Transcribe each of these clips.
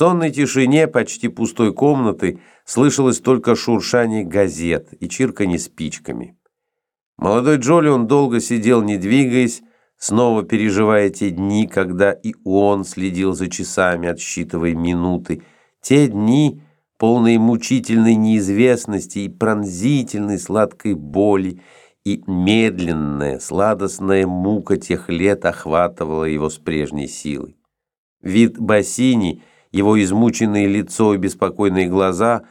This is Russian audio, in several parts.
сонной тишине почти пустой комнаты слышалось только шуршание газет и чирканье спичками. Молодой Джолион долго сидел, не двигаясь, снова переживая те дни, когда и он следил за часами, отсчитывая минуты, те дни, полные мучительной неизвестности и пронзительной сладкой боли, и медленная, сладостная мука тех лет охватывала его с прежней силой. Вид Бассини, его измученное лицо и беспокойные глаза,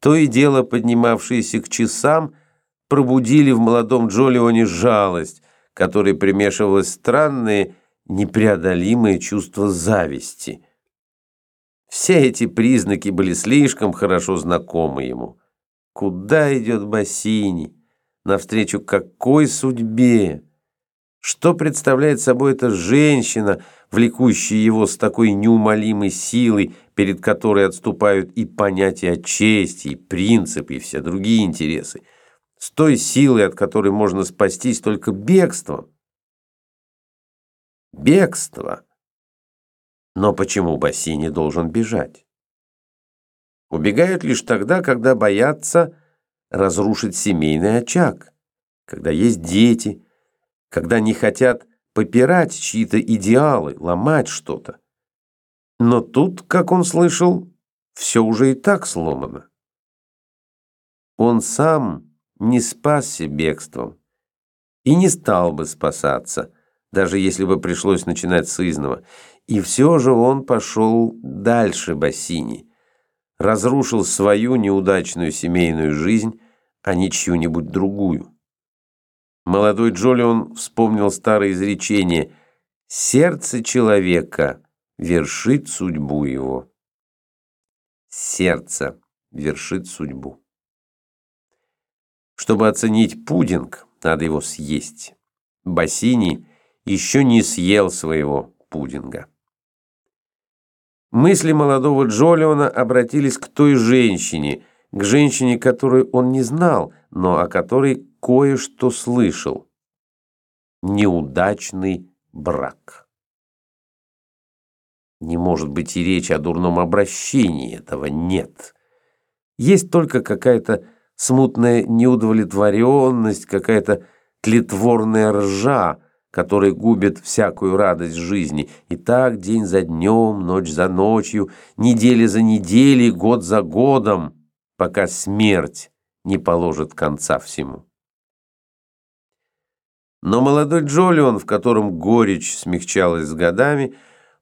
то и дело поднимавшиеся к часам, пробудили в молодом Джолионе жалость, которой примешивалось странное, непреодолимое чувство зависти. Все эти признаки были слишком хорошо знакомы ему. Куда идет Бассини? Навстречу какой судьбе? Что представляет собой эта женщина, влекущая его с такой неумолимой силой, перед которой отступают и понятия чести, и принципы, и все другие интересы? с той силой, от которой можно спастись только бегством. Бегство. Но почему Бассини должен бежать? Убегают лишь тогда, когда боятся разрушить семейный очаг, когда есть дети, когда не хотят попирать чьи-то идеалы, ломать что-то. Но тут, как он слышал, все уже и так сломано. Он сам не спасся бегством и не стал бы спасаться, даже если бы пришлось начинать с изного. И все же он пошел дальше Бассини, разрушил свою неудачную семейную жизнь, а не чью-нибудь другую. Молодой Джолион вспомнил старое изречение «Сердце человека вершит судьбу его». Сердце вершит судьбу. Чтобы оценить пудинг, надо его съесть. Бассини еще не съел своего пудинга. Мысли молодого Джолиона обратились к той женщине, к женщине, которую он не знал, но о которой кое-что слышал. Неудачный брак. Не может быть и речи о дурном обращении, этого нет. Есть только какая-то смутная неудовлетворенность, какая-то тлетворная ржа, которая губит всякую радость жизни. И так день за днем, ночь за ночью, неделя за неделей, год за годом, пока смерть не положит конца всему. Но молодой Джолион, в котором горечь смягчалась с годами,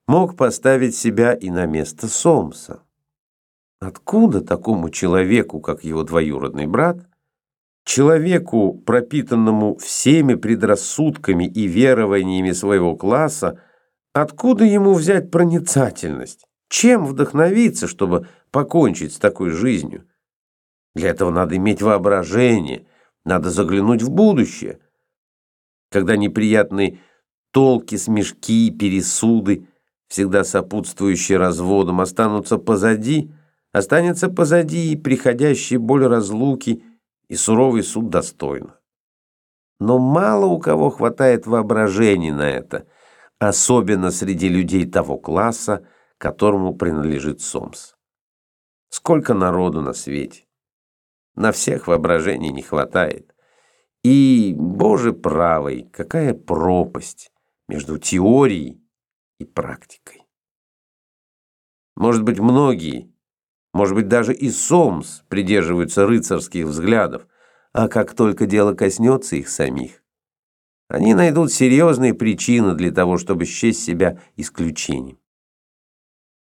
мог поставить себя и на место Сомса. Откуда такому человеку, как его двоюродный брат, человеку, пропитанному всеми предрассудками и верованиями своего класса, откуда ему взять проницательность? Чем вдохновиться, чтобы покончить с такой жизнью? Для этого надо иметь воображение, надо заглянуть в будущее. Когда неприятные толки, смешки, пересуды, всегда сопутствующие разводам, останутся позади – Останется позади и приходящая боль разлуки, и суровый суд достойно. Но мало у кого хватает воображения на это, особенно среди людей того класса, которому принадлежит Сомс. Сколько народу на свете. На всех воображений не хватает. И, Боже правый, какая пропасть между теорией и практикой. Может быть, многие может быть, даже и Сомс придерживаются рыцарских взглядов, а как только дело коснется их самих, они найдут серьезные причины для того, чтобы счесть себя исключением.